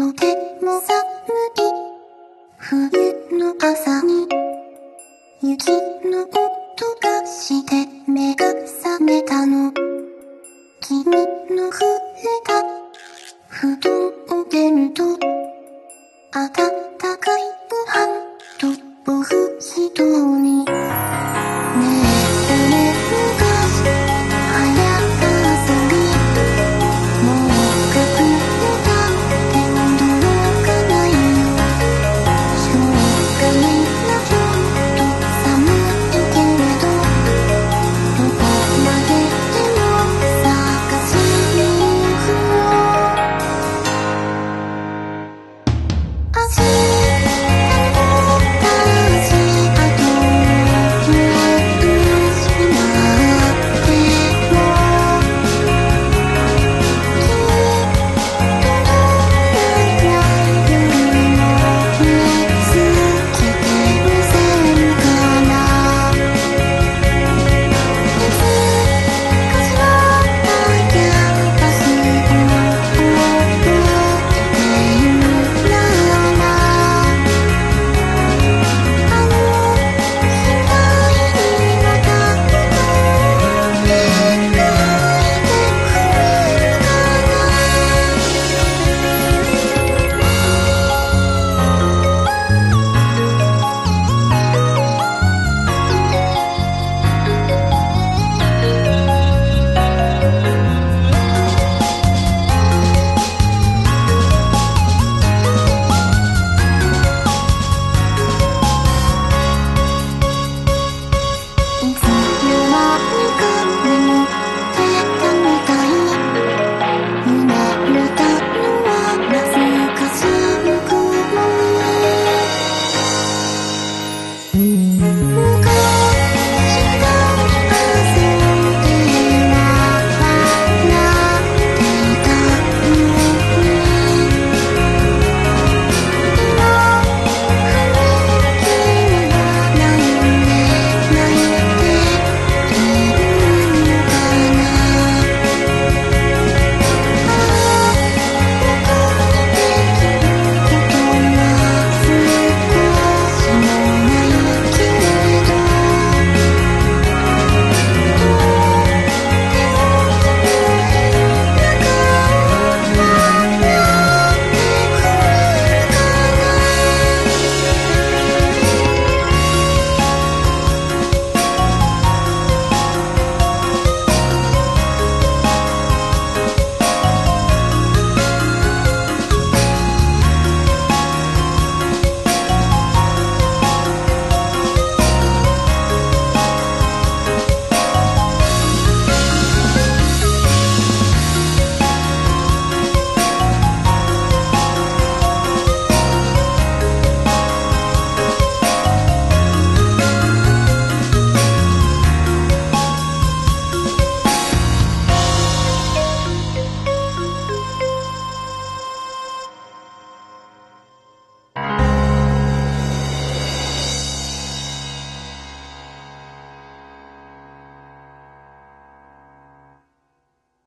とても寒い。冬の朝に雪の音がして目が覚めたの。君の笛が布団を出ると暖かいご飯とおふしとに to